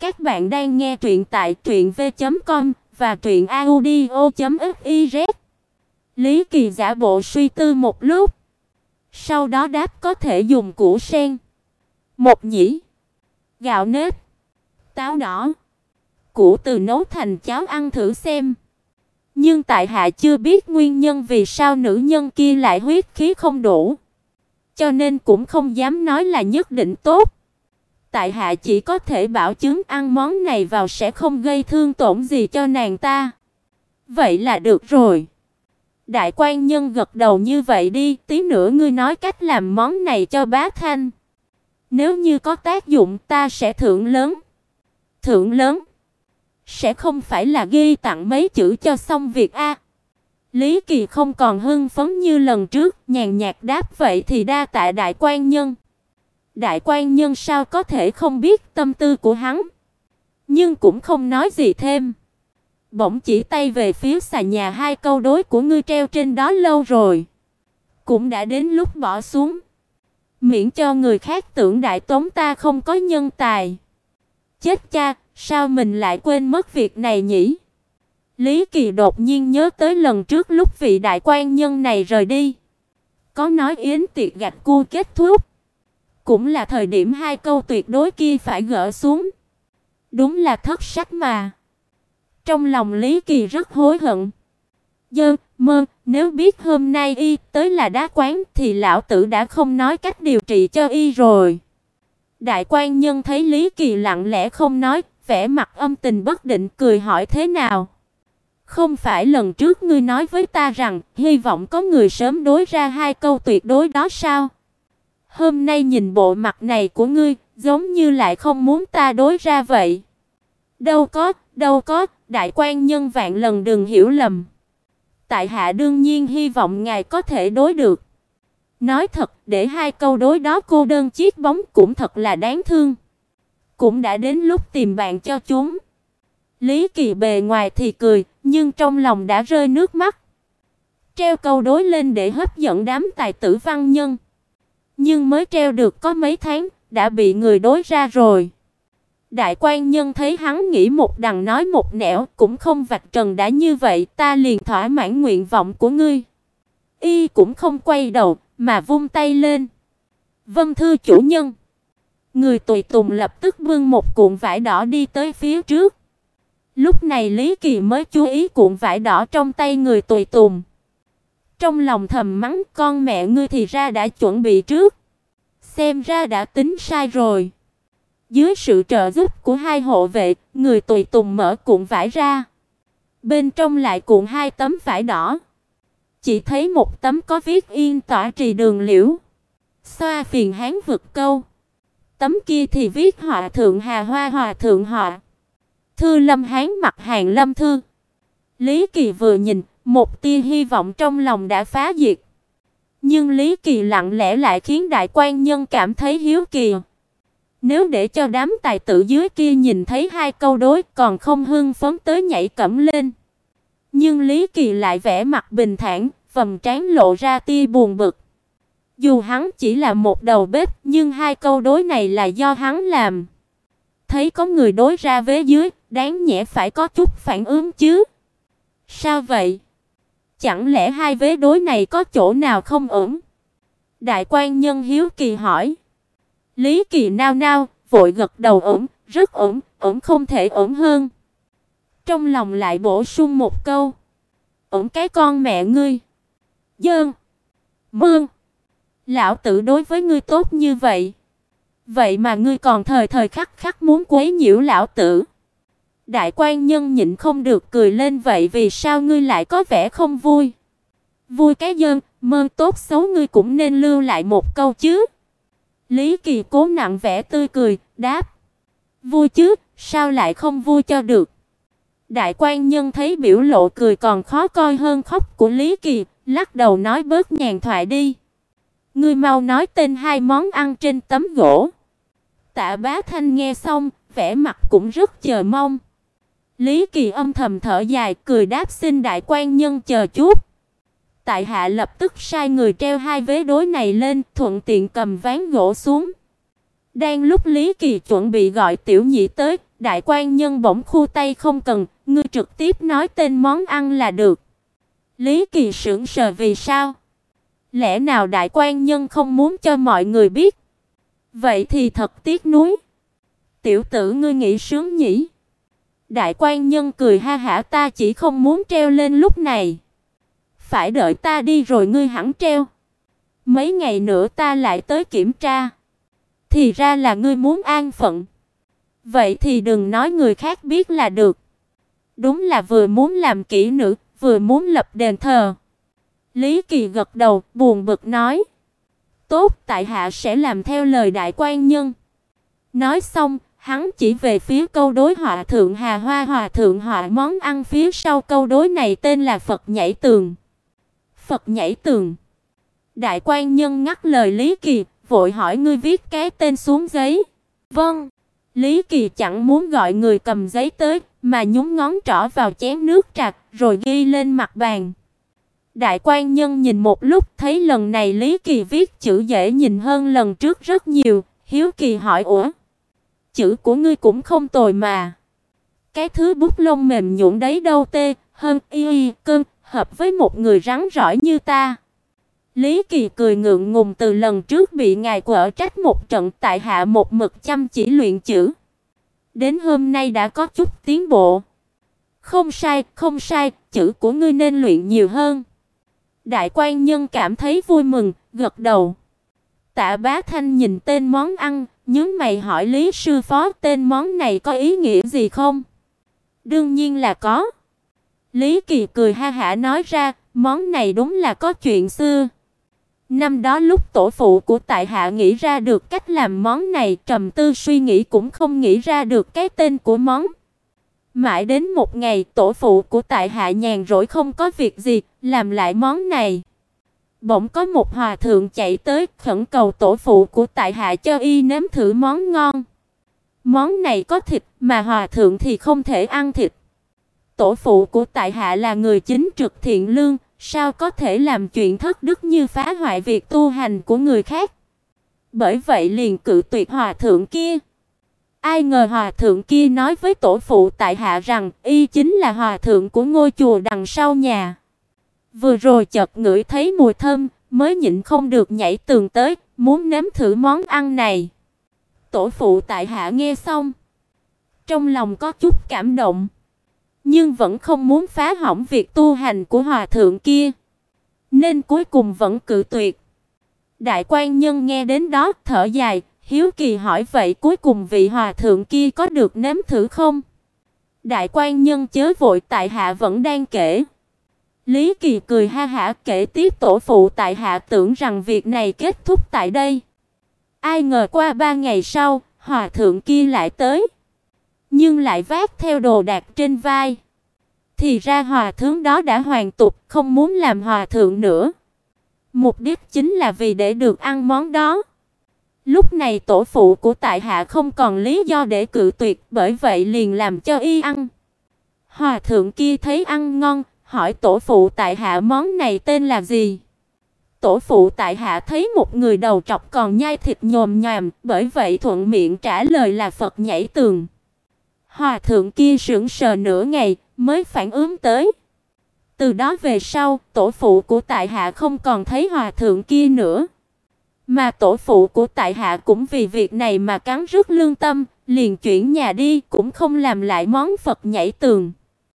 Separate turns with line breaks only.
Các bạn đang nghe truyện tại truyệnv.com và truyệnaudio.fiz. Lý Kỳ giả bộ suy tư một lúc, sau đó đáp có thể dùng củ sen, một nhĩ, gạo nếp, táo đỏ, củ từ nấu thành cháo ăn thử xem. Nhưng tại hạ chưa biết nguyên nhân vì sao nữ nhân kia lại huyết khí không đủ, cho nên cũng không dám nói là nhất định tốt. Tại hạ chỉ có thể bảo chứng ăn món này vào sẽ không gây thương tổn gì cho nàng ta. Vậy là được rồi. Đại quan nhân gật đầu như vậy đi, tí nữa ngươi nói cách làm món này cho bá thanh. Nếu như có tác dụng ta sẽ thưởng lớn. Thưởng lớn sẽ không phải là ghi tặng mấy chữ cho xong việc a. Lý Kỳ không còn hưng phấn như lần trước, nhàn nhạt đáp vậy thì đa tạ đại quan nhân. Đại quan nhân sao có thể không biết tâm tư của hắn, nhưng cũng không nói gì thêm. Bỗng chỉ tay về phía xà nhà hai câu đối của ngươi treo trên đó lâu rồi, cũng đã đến lúc bỏ xuống, miễn cho người khác tưởng đại tống ta không có nhân tài. Chết cha, sao mình lại quên mất việc này nhỉ? Lý Kỳ đột nhiên nhớ tới lần trước lúc vị đại quan nhân này rời đi, có nói yến tiệc gạch cua kết thúc, cũng là thời điểm hai câu tuyệt đối kia phải gỡ xuống. Đúng là thất sách mà. Trong lòng Lý Kỳ rất hối hận. Dơ, mơ, nếu biết hôm nay y tới là đá quán thì lão tử đã không nói cách điều trị cho y rồi. Đại quan nhân thấy Lý Kỳ lặng lẽ không nói, vẻ mặt âm tình bất định cười hỏi thế nào. Không phải lần trước ngươi nói với ta rằng hy vọng có người sớm đối ra hai câu tuyệt đối đó sao? Hôm nay nhìn bộ mặt này của ngươi, giống như lại không muốn ta đối ra vậy. Đâu có, đâu có, đại quan nhân vạn lần đừng hiểu lầm. Tại hạ đương nhiên hy vọng ngài có thể đối được. Nói thật, để hai câu đối đó cô đơn chiếc bóng cũng thật là đáng thương. Cũng đã đến lúc tìm bạn cho chúng. Lý Kỳ bề ngoài thì cười, nhưng trong lòng đã rơi nước mắt. Treo câu đối lên để hấp dẫn đám tài tử văn nhân nhưng mới treo được có mấy tháng, đã bị người đối ra rồi. Đại quan nhân thấy hắn nghĩ một đằng nói một nẻo, cũng không vạch trần đã như vậy, ta liền thỏa mãn nguyện vọng của ngươi. Y cũng không quay đầu, mà vung tay lên. Vân thư chủ nhân. Người tùy tùng lập tức bưng một cuộn vải đỏ đi tới phía trước. Lúc này Lý Kỳ mới chú ý cuộn vải đỏ trong tay người tùy tùng. Trong lòng thầm mắng con mẹ ngươi thì ra đã chuẩn bị trước. Xem ra đã tính sai rồi. Dưới sự trợ giúp của hai hộ vệ, người tùy tùng mở cuộn vải ra. Bên trong lại cuộn hai tấm vải đỏ. Chỉ thấy một tấm có viết yên tỏa trì đường liễu. Xoa phiền hán vực câu. Tấm kia thì viết họa thượng hà hoa hòa thượng họa. Thư lâm hán mặt hàng lâm thư. Lý Kỳ vừa nhìn, một tia hy vọng trong lòng đã phá diệt. Nhưng Lý Kỳ lặng lẽ lại khiến đại quan nhân cảm thấy hiếu kỳ. Nếu để cho đám tài tử dưới kia nhìn thấy hai câu đối còn không hưng phấn tới nhảy cẫm lên. Nhưng Lý Kỳ lại vẻ mặt bình thản, vầng trán lộ ra tia buồn bực. Dù hắn chỉ là một đầu bếp, nhưng hai câu đối này là do hắn làm. Thấy có người đối ra vế dưới, đáng nhẽ phải có chút phản ứng chứ. Sao vậy? Chẳng lẽ hai vế đối này có chỗ nào không ổn? Đại quan nhân hiếu kỳ hỏi. Lý Kỳ nao nao, vội gật đầu ổn, rất ổn, ổn không thể ổn hơn. Trong lòng lại bổ sung một câu. Ổn cái con mẹ ngươi. Dơn. Mương. Lão tử đối với ngươi tốt như vậy. Vậy mà ngươi còn thời thời khắc khắc muốn quấy nhiễu lão tử. Đại quan nhân nhịn không được cười lên vậy vì sao ngươi lại có vẻ không vui? Vui cái dơn, mơ tốt xấu ngươi cũng nên lưu lại một câu chứ. Lý Kỳ cố nặng vẻ tươi cười, đáp: "Vui chứ, sao lại không vui cho được?" Đại quan nhân thấy biểu lộ cười còn khó coi hơn khóc của Lý Kỳ, lắc đầu nói bớt nhàn thoại đi. Ngươi mau nói tên hai món ăn trên tấm gỗ. Tạ Bá Thanh nghe xong, vẻ mặt cũng rất chờ mong. Lý Kỳ âm thầm thở dài, cười đáp xin đại quan nhân chờ chút. Tại hạ lập tức sai người treo hai vế đối này lên, thuận tiện cầm ván gỗ xuống. Đang lúc Lý Kỳ chuẩn bị gọi tiểu nhị tới, Đại quan nhân bỗng khu tay không cần, ngươi trực tiếp nói tên món ăn là được. Lý Kỳ sững sờ vì sao? Lẽ nào đại quan nhân không muốn cho mọi người biết? Vậy thì thật tiếc nuối. Tiểu tử ngươi nghĩ sướng nhỉ? Đại quan nhân cười ha hả ta chỉ không muốn treo lên lúc này. Phải đợi ta đi rồi ngươi hẳn treo. Mấy ngày nữa ta lại tới kiểm tra. Thì ra là ngươi muốn an phận. Vậy thì đừng nói người khác biết là được. Đúng là vừa muốn làm kỹ nữ, vừa muốn lập đền thờ. Lý Kỳ gật đầu, buồn bực nói: "Tốt, tại hạ sẽ làm theo lời đại quan nhân." Nói xong, hắn chỉ về phía câu đối họa thượng Hà Hoa hòa thượng họa món ăn phía sau câu đối này tên là Phật nhảy tường. Phật nhảy tường. Đại quan nhân ngắt lời Lý Kỳ, vội hỏi ngươi viết cái tên xuống giấy. Vâng. Lý Kỳ chẳng muốn gọi người cầm giấy tới, mà nhúng ngón trỏ vào chén nước trà, rồi ghi lên mặt bàn. Đại quan nhân nhìn một lúc, thấy lần này Lý Kỳ viết chữ dễ nhìn hơn lần trước rất nhiều, hiếu kỳ hỏi: "Ủa, chữ của ngươi cũng không tồi mà. Cái thứ bút lông mềm nhũn đấy đâu tê, hơn y y cơn, hợp với một người rắn rỏi như ta." Lý Kỳ cười ngượng ngùng từ lần trước bị ngài quở trách một trận tại hạ một mực chăm chỉ luyện chữ. Đến hôm nay đã có chút tiến bộ. Không sai, không sai, chữ của ngươi nên luyện nhiều hơn. Đại quan nhân cảm thấy vui mừng, gật đầu. Tạ Bá Thanh nhìn tên món ăn, Nhớ mày hỏi Lý sư phó tên món này có ý nghĩa gì không? Đương nhiên là có. Lý Kỳ cười ha hả nói ra, món này đúng là có chuyện xưa. Năm đó lúc tổ phụ của tại hạ nghĩ ra được cách làm món này, trầm tư suy nghĩ cũng không nghĩ ra được cái tên của món. Mãi đến một ngày, tổ phụ của tại hạ nhàn rỗi không có việc gì, làm lại món này. Bỗng có một hòa thượng chạy tới, khẩn cầu tổ phụ của tại hạ cho y nếm thử món ngon. Món này có thịt, mà hòa thượng thì không thể ăn thịt. Tổ phụ của tại hạ là người chính trực thiện lương, sao có thể làm chuyện thất đức như phá hoại việc tu hành của người khác. Bởi vậy liền cự tuyệt hòa thượng kia. Ai ngờ hòa thượng kia nói với tổ phụ tại hạ rằng y chính là hòa thượng của ngôi chùa đằng sau nhà. Vừa rồi chợt ngửi thấy mùi thơm, mới nhịn không được nhảy tường tới, muốn nếm thử món ăn này. Tổ phụ tại hạ nghe xong, trong lòng có chút cảm động, nhưng vẫn không muốn phá hỏng việc tu hành của hòa thượng kia, nên cuối cùng vẫn cự tuyệt. Đại quan nhân nghe đến đó thở dài, hiếu kỳ hỏi vậy cuối cùng vị hòa thượng kia có được nếm thử không? Đại quan nhân chớ vội tại hạ vẫn đang kể. Lý Kỳ cười ha hả kể tiếp tổ phụ tại hạ tưởng rằng việc này kết thúc tại đây. Ai ngờ qua ba ngày sau, hòa thượng kia lại tới, nhưng lại vác theo đồ đạc trên vai. Thì ra hòa thượng đó đã hoàn tục, không muốn làm hòa thượng nữa. Mục đích chính là vì để được ăn món đó. Lúc này tổ phụ của tại hạ không còn lý do để cự tuyệt, bởi vậy liền làm cho y ăn. Hòa thượng kia thấy ăn ngon, hỏi tổ phụ tại hạ món này tên là gì. Tổ phụ tại hạ thấy một người đầu trọc còn nhai thịt nhồm nhòm, bởi vậy thuận miệng trả lời là Phật nhảy tường. Hòa thượng kia sững sờ nửa ngày mới phản ứng tới. Từ đó về sau, tổ phụ của tại hạ không còn thấy hòa thượng kia nữa. Mà tổ phụ của tại hạ cũng vì việc này mà cắn rứt lương tâm, liền chuyển nhà đi, cũng không làm lại món Phật nhảy tường.